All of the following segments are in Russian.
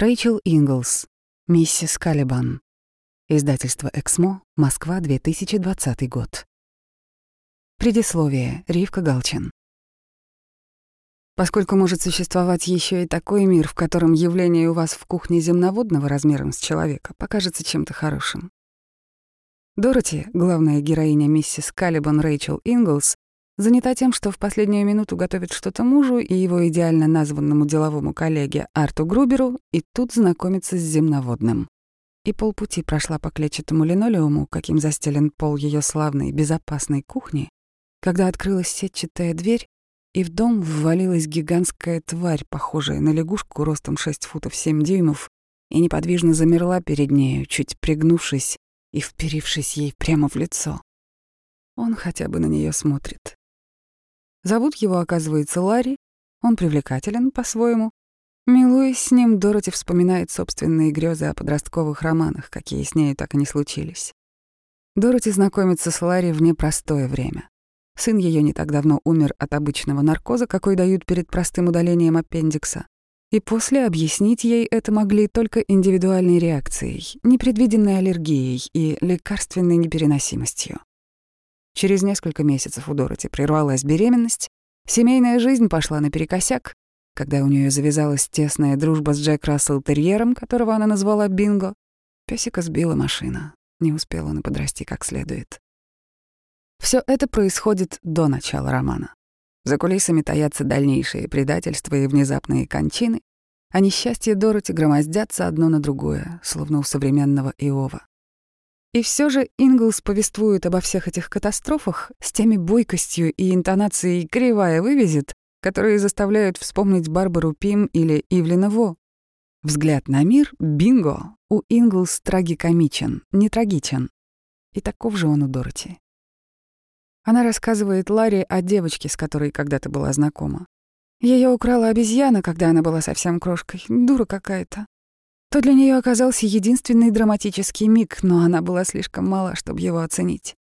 Рэйчел Инглс. Миссис Калибан. Издательство «Эксмо», Москва, 2020 год. Предисловие. Ривка Галчин. Поскольку может существовать еще и такой мир, в котором явление у вас в кухне земноводного размером с человека покажется чем-то хорошим. Дороти, главная героиня миссис Калибан Рэйчел Инглс, занята тем, что в последнюю минуту готовит что-то мужу и его идеально названному деловому коллеге Арту Груберу, и тут знакомится с земноводным. И полпути прошла по клетчатому линолеуму, каким застелен пол ее славной безопасной кухни, когда открылась сетчатая дверь, и в дом ввалилась гигантская тварь, похожая на лягушку ростом 6 футов 7 дюймов, и неподвижно замерла перед нею, чуть пригнувшись и вперившись ей прямо в лицо. Он хотя бы на нее смотрит. Зовут его, оказывается, Ларри. Он привлекателен по-своему. Милуясь с ним, Дороти вспоминает собственные грезы о подростковых романах, какие с нею так и не случились. Дороти знакомится с Ларри в непростое время. Сын ее не так давно умер от обычного наркоза, какой дают перед простым удалением аппендикса. И после объяснить ей это могли только индивидуальной реакцией, непредвиденной аллергией и лекарственной непереносимостью. Через несколько месяцев у Дороти прервалась беременность, семейная жизнь пошла наперекосяк, когда у нее завязалась тесная дружба с Джек Рассел Терьером, которого она назвала Бинго, песика сбила машина, не успел он подрасти как следует. Все это происходит до начала романа. За кулисами таятся дальнейшие предательства и внезапные кончины, а несчастья Дороти громоздятся одно на другое, словно у современного Иова. И все же Инглс повествует обо всех этих катастрофах с теми бойкостью и интонацией «кривая вывезет», которые заставляют вспомнить Барбару Пим или Ивлина Во. Взгляд на мир — бинго! У Инглс трагикомичен, не трагичен. И таков же он у Дороти. Она рассказывает Ларри о девочке, с которой когда-то была знакома. Ее украла обезьяна, когда она была совсем крошкой. Дура какая-то то для нее оказался единственный драматический миг, но она была слишком мала, чтобы его оценить.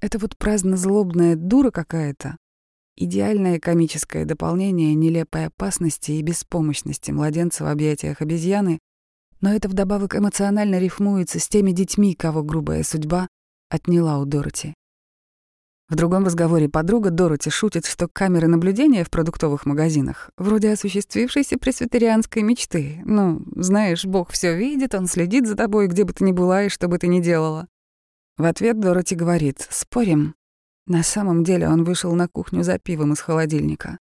Это вот праздно-злобная дура какая-то, идеальное комическое дополнение нелепой опасности и беспомощности младенца в объятиях обезьяны, но это вдобавок эмоционально рифмуется с теми детьми, кого грубая судьба отняла у Дороти. В другом разговоре подруга Дороти шутит, что камеры наблюдения в продуктовых магазинах вроде осуществившейся пресвитерианской мечты. Ну, знаешь, Бог все видит, он следит за тобой, где бы ты ни была и что бы ты ни делала. В ответ Дороти говорит «Спорим». На самом деле он вышел на кухню за пивом из холодильника.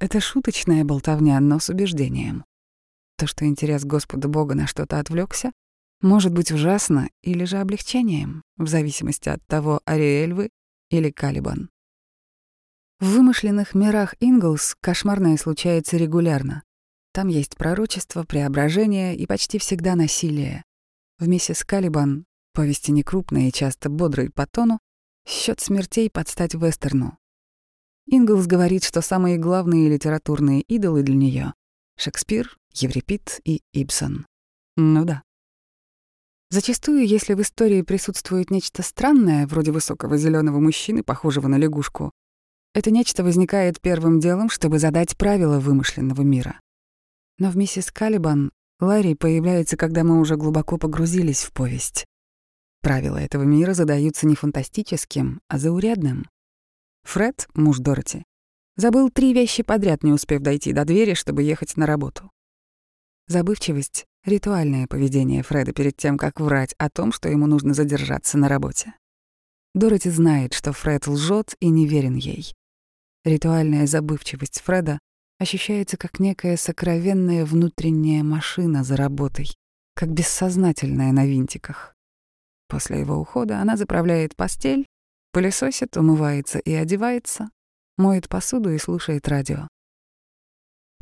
Это шуточная болтовня, но с убеждением. То, что интерес Господа Бога на что-то отвлекся, может быть ужасно или же облегчением, в зависимости от того, Ариэль вы или Калибан. В вымышленных мирах Инглс кошмарное случается регулярно. Там есть пророчество, преображение и почти всегда насилие. В миссис Калибан, повести некрупные и часто бодрые по тону, счет смертей под стать вестерну. Инглс говорит, что самые главные литературные идолы для нее — Шекспир, Еврипид и Ибсон. Ну да. Зачастую, если в истории присутствует нечто странное, вроде высокого зеленого мужчины, похожего на лягушку, это нечто возникает первым делом, чтобы задать правила вымышленного мира. Но в «Миссис Калибан» Ларри появляется, когда мы уже глубоко погрузились в повесть. Правила этого мира задаются не фантастическим, а заурядным. Фред, муж Дороти, забыл три вещи подряд, не успев дойти до двери, чтобы ехать на работу. Забывчивость — ритуальное поведение Фреда перед тем, как врать о том, что ему нужно задержаться на работе. Дороти знает, что Фред лжет и не верен ей. Ритуальная забывчивость Фреда ощущается как некая сокровенная внутренняя машина за работой, как бессознательная на винтиках. После его ухода она заправляет постель, пылесосит, умывается и одевается, моет посуду и слушает радио.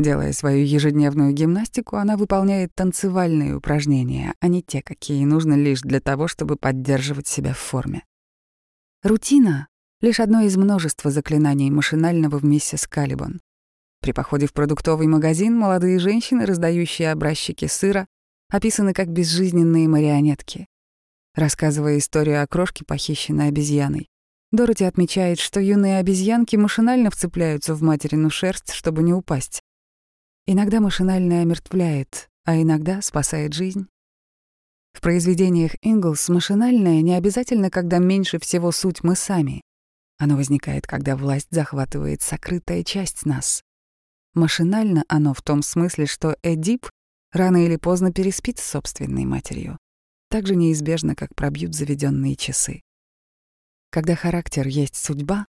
Делая свою ежедневную гимнастику, она выполняет танцевальные упражнения, а не те, какие нужны лишь для того, чтобы поддерживать себя в форме. Рутина — лишь одно из множества заклинаний машинального в миссис Калибан. При походе в продуктовый магазин молодые женщины, раздающие образчики сыра, описаны как безжизненные марионетки. Рассказывая историю о крошке, похищенной обезьяной, Дороти отмечает, что юные обезьянки машинально вцепляются в материну шерсть, чтобы не упасть. Иногда машинально омертвляет, а иногда спасает жизнь. В произведениях Инглс машинальное не обязательно, когда меньше всего суть мы сами. Оно возникает, когда власть захватывает сокрытая часть нас. Машинально оно в том смысле, что Эдип рано или поздно переспит с собственной матерью. Так же неизбежно, как пробьют заведенные часы. Когда характер есть судьба,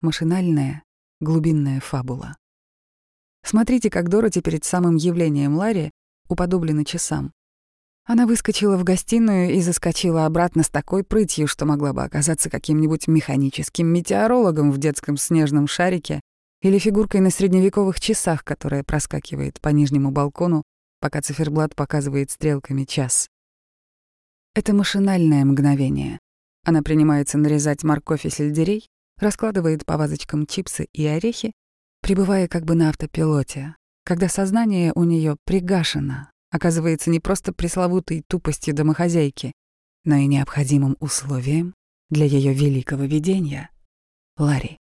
машинальная, глубинная фабула. Смотрите, как Дороти перед самым явлением Ларри уподоблена часам. Она выскочила в гостиную и заскочила обратно с такой прытью, что могла бы оказаться каким-нибудь механическим метеорологом в детском снежном шарике или фигуркой на средневековых часах, которая проскакивает по нижнему балкону, пока циферблат показывает стрелками час. Это машинальное мгновение. Она принимается нарезать морковь и сельдерей, раскладывает по вазочкам чипсы и орехи, пребывая как бы на автопилоте, когда сознание у нее пригашено, оказывается не просто пресловутой тупостью домохозяйки, но и необходимым условием для ее великого видения — Ларри.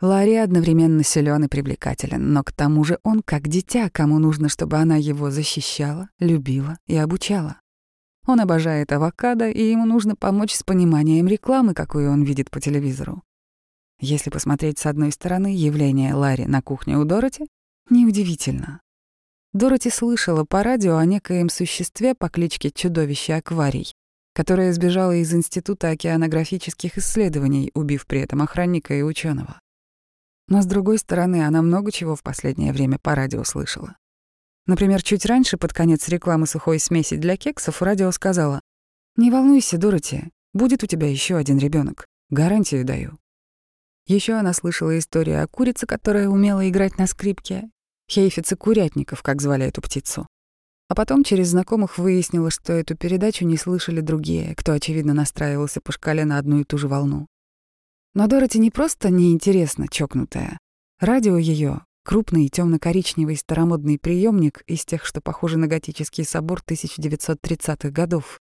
Ларри одновременно силен и привлекателен, но к тому же он как дитя, кому нужно, чтобы она его защищала, любила и обучала. Он обожает авокадо, и ему нужно помочь с пониманием рекламы, какую он видит по телевизору. Если посмотреть с одной стороны, явление Ларри на кухне у Дороти неудивительно. Дороти слышала по радио о некоем существе по кличке Чудовище Акварий, которое сбежало из Института океанографических исследований, убив при этом охранника и ученого. Но, с другой стороны, она много чего в последнее время по радио слышала. Например, чуть раньше, под конец рекламы сухой смеси для кексов, радио сказала «Не волнуйся, Дороти, будет у тебя еще один ребенок, гарантию даю». Еще она слышала историю о курице, которая умела играть на скрипке, Хейфицы Курятников, как звали эту птицу. А потом через знакомых выяснила, что эту передачу не слышали другие, кто, очевидно, настраивался по шкале на одну и ту же волну. Но Дороти не просто неинтересно чокнутая. Радио ее крупный темно-коричневый старомодный приемник из тех, что похожи на готический собор 1930-х годов.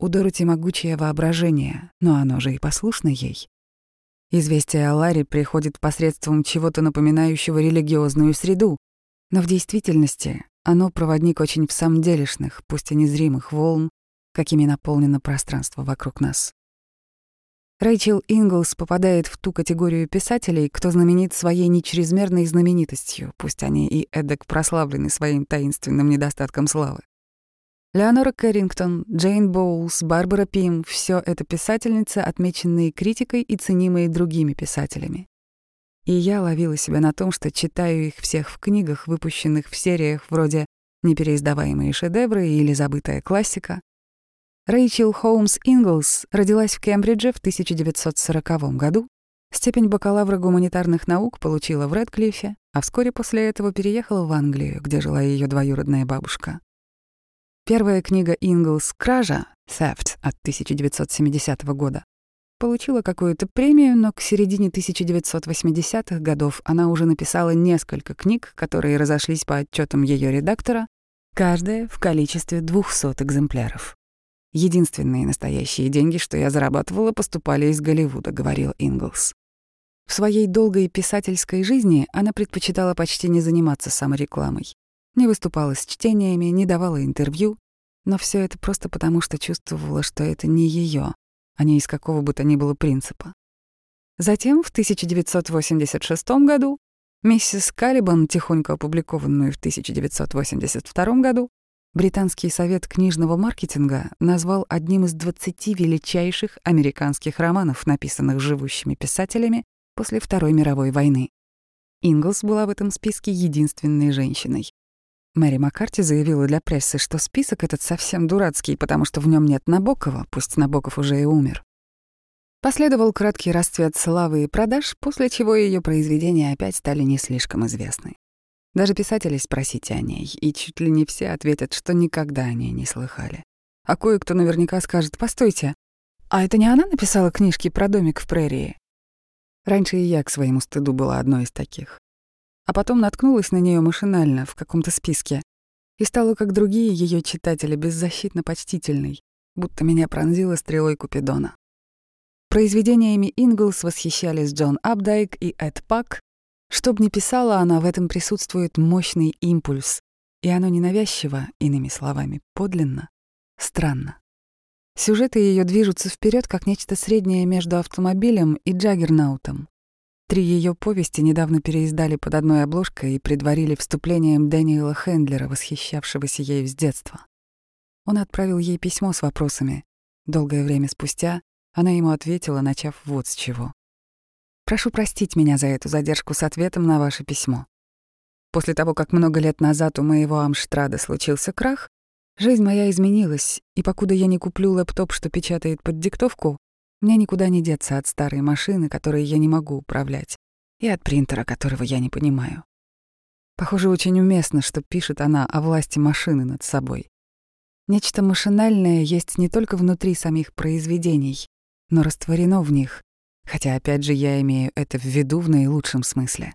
У Дороти могучее воображение, но оно же и послушно ей. Известие о Ларе приходит посредством чего-то напоминающего религиозную среду, но в действительности оно проводник очень всамделишных, пусть и незримых волн, какими наполнено пространство вокруг нас. Рэйчел Инглс попадает в ту категорию писателей, кто знаменит своей нечрезмерной знаменитостью, пусть они и эдак прославлены своим таинственным недостатком славы. Леонора Кэррингтон, Джейн Боулс, Барбара Пим — все это писательницы, отмеченные критикой и ценимые другими писателями. И я ловила себя на том, что читаю их всех в книгах, выпущенных в сериях вроде «Непереиздаваемые шедевры» или «Забытая классика». Рэйчел Холмс Инглс родилась в Кембридже в 1940 году, степень бакалавра гуманитарных наук получила в Редклифе, а вскоре после этого переехала в Англию, где жила ее двоюродная бабушка. Первая книга Инглс «Кража» «Theft» от 1970 года Получила какую-то премию, но к середине 1980-х годов она уже написала несколько книг, которые разошлись по отчетам ее редактора, каждая в количестве 200 экземпляров. Единственные настоящие деньги, что я зарабатывала, поступали из Голливуда, говорил Инглс. В своей долгой писательской жизни она предпочитала почти не заниматься саморекламой. Не выступала с чтениями, не давала интервью, но все это просто потому, что чувствовала, что это не ее, а не из какого бы то ни было принципа. Затем, в 1986 году, миссис Калибан, тихонько опубликованную в 1982 году, Британский совет книжного маркетинга назвал одним из 20 величайших американских романов, написанных живущими писателями после Второй мировой войны. Инглс была в этом списке единственной женщиной. Мэри Маккарти заявила для прессы, что список этот совсем дурацкий, потому что в нем нет Набокова, пусть Набоков уже и умер. Последовал краткий расцвет славы и продаж, после чего ее произведения опять стали не слишком известны. Даже писатели спросите о ней, и чуть ли не все ответят, что никогда о ней не слыхали. А кое-кто наверняка скажет «Постойте, а это не она написала книжки про домик в прерии?» Раньше и я к своему стыду была одной из таких а потом наткнулась на нее машинально в каком-то списке и стала, как другие ее читатели, беззащитно почтительной, будто меня пронзила стрелой Купидона. Произведениями Инглс восхищались Джон Абдайк и Эд Пак. Чтоб ни писала она, в этом присутствует мощный импульс, и оно ненавязчиво, иными словами, подлинно, странно. Сюжеты ее движутся вперед как нечто среднее между автомобилем и джаггернаутом. Три ее повести недавно переиздали под одной обложкой и предварили вступлением Дэниела Хендлера, восхищавшегося ею с детства. Он отправил ей письмо с вопросами. Долгое время спустя она ему ответила, начав вот с чего. «Прошу простить меня за эту задержку с ответом на ваше письмо. После того, как много лет назад у моего Амштрада случился крах, жизнь моя изменилась, и покуда я не куплю лэптоп, что печатает под диктовку, мне никуда не деться от старой машины, которой я не могу управлять, и от принтера, которого я не понимаю. Похоже, очень уместно, что пишет она о власти машины над собой. Нечто машинальное есть не только внутри самих произведений, но растворено в них, хотя опять же я имею это в виду в наилучшем смысле.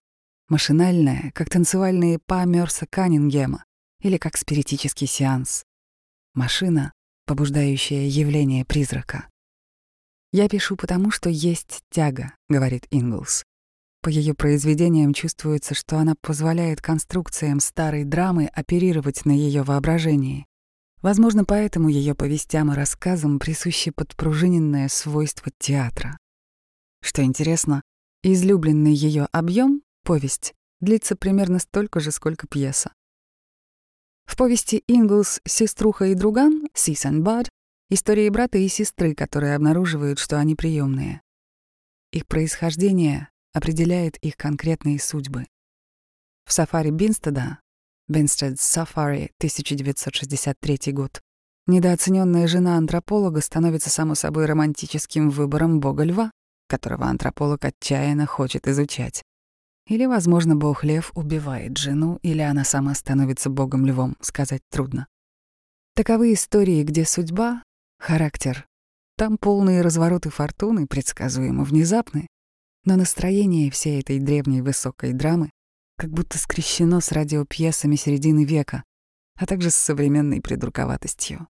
Машинальное, как танцевальные па Мёрса Каннингема или как спиритический сеанс. Машина, побуждающая явление призрака. «Я пишу потому, что есть тяга», — говорит Инглс. По ее произведениям чувствуется, что она позволяет конструкциям старой драмы оперировать на ее воображении. Возможно, поэтому ее повестям и рассказам присуще подпружиненное свойство театра. Что интересно, излюбленный ее объем, повесть, длится примерно столько же, сколько пьеса. В повести Инглс «Сеструха и друган» «Sis and Bud» истории брата и сестры, которые обнаруживают, что они приемные. Их происхождение определяет их конкретные судьбы. В «Сафари Бинстеда» Бинстед's Сафари, 1963 год, недооцененная жена антрополога становится само собой романтическим выбором бога льва, которого антрополог отчаянно хочет изучать. Или, возможно, бог-лев убивает жену, или она сама становится богом-львом, сказать трудно. Таковы истории, где судьба, характер, там полные развороты фортуны, предсказуемо внезапны, но настроение всей этой древней высокой драмы как будто скрещено с радиопьесами середины века, а также с современной придурковатостью.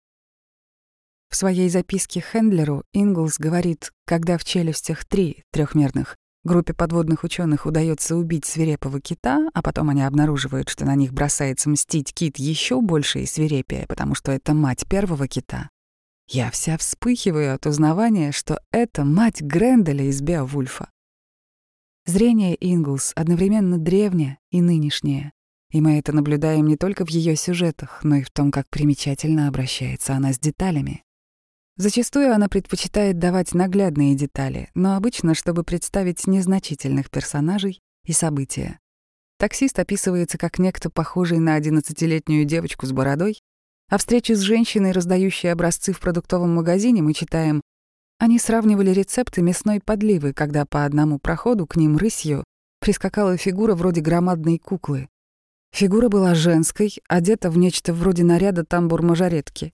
В своей записке Хендлеру Инглс говорит, когда в «Челюстях 3» трехмерных группе подводных ученых удается убить свирепого кита, а потом они обнаруживают, что на них бросается мстить кит еще больше и свирепее, потому что это мать первого кита. Я вся вспыхиваю от узнавания, что это мать Гренделя из Беовульфа. Зрение Инглс одновременно древнее и нынешнее, и мы это наблюдаем не только в ее сюжетах, но и в том, как примечательно обращается она с деталями. Зачастую она предпочитает давать наглядные детали, но обычно, чтобы представить незначительных персонажей и события. Таксист описывается как некто, похожий на одиннадцатилетнюю девочку с бородой, а встречи с женщиной, раздающей образцы в продуктовом магазине, мы читаем они сравнивали рецепты мясной подливы, когда по одному проходу к ним рысью прискакала фигура вроде громадной куклы. Фигура была женской, одета в нечто вроде наряда тамбур-мажоретки.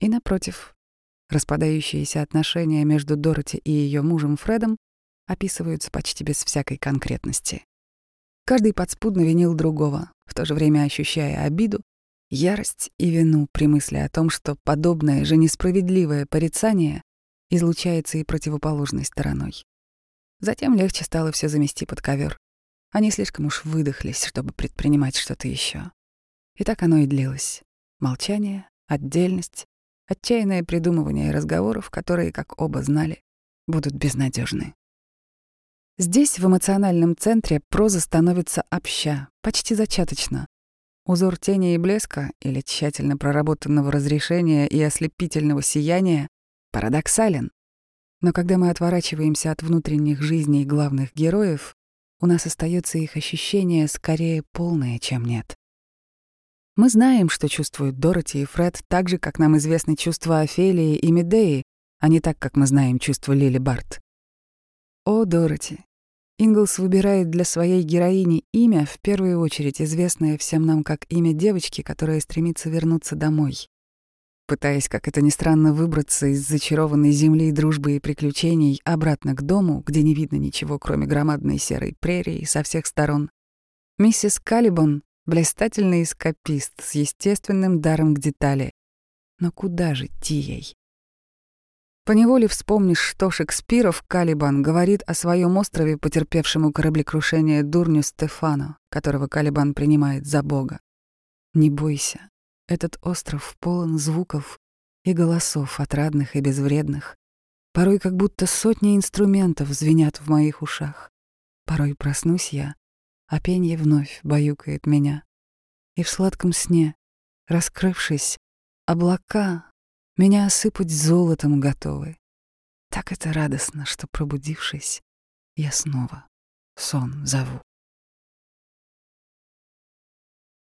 И напротив, Распадающиеся отношения между Дороти и ее мужем Фредом описываются почти без всякой конкретности. Каждый подспудно винил другого, в то же время ощущая обиду, ярость и вину при мысли о том, что подобное же несправедливое порицание излучается и противоположной стороной. Затем легче стало все замести под ковер. Они слишком уж выдохлись, чтобы предпринимать что-то еще. И так оно и длилось. Молчание, отдельность, Отчаянное придумывание разговоров, которые, как оба знали, будут безнадежны. Здесь, в эмоциональном центре, проза становится обща, почти зачаточно. Узор тени и блеска, или тщательно проработанного разрешения и ослепительного сияния, парадоксален. Но когда мы отворачиваемся от внутренних жизней главных героев, у нас остается их ощущение скорее полное, чем нет. Мы знаем, что чувствуют Дороти и Фред так же, как нам известны чувства Офелии и Медеи, а не так, как мы знаем чувства Лили Барт. О, Дороти. Инглс выбирает для своей героини имя, в первую очередь известное всем нам как имя девочки, которая стремится вернуться домой. Пытаясь, как это ни странно, выбраться из зачарованной земли дружбы и приключений обратно к дому, где не видно ничего, кроме громадной серой прерии со всех сторон, миссис Калибон Блистательный эскапист с естественным даром к детали. Но куда же ей? Поневоле вспомнишь, что Шекспиров Калибан говорит о своем острове, потерпевшему кораблекрушение дурню Стефано, которого Калибан принимает за бога. Не бойся, этот остров полон звуков и голосов отрадных и безвредных. Порой как будто сотни инструментов звенят в моих ушах. Порой проснусь я, а пенье вновь баюкает меня. И в сладком сне, раскрывшись, облака меня осыпать золотом готовы. Так это радостно, что, пробудившись, я снова сон зову.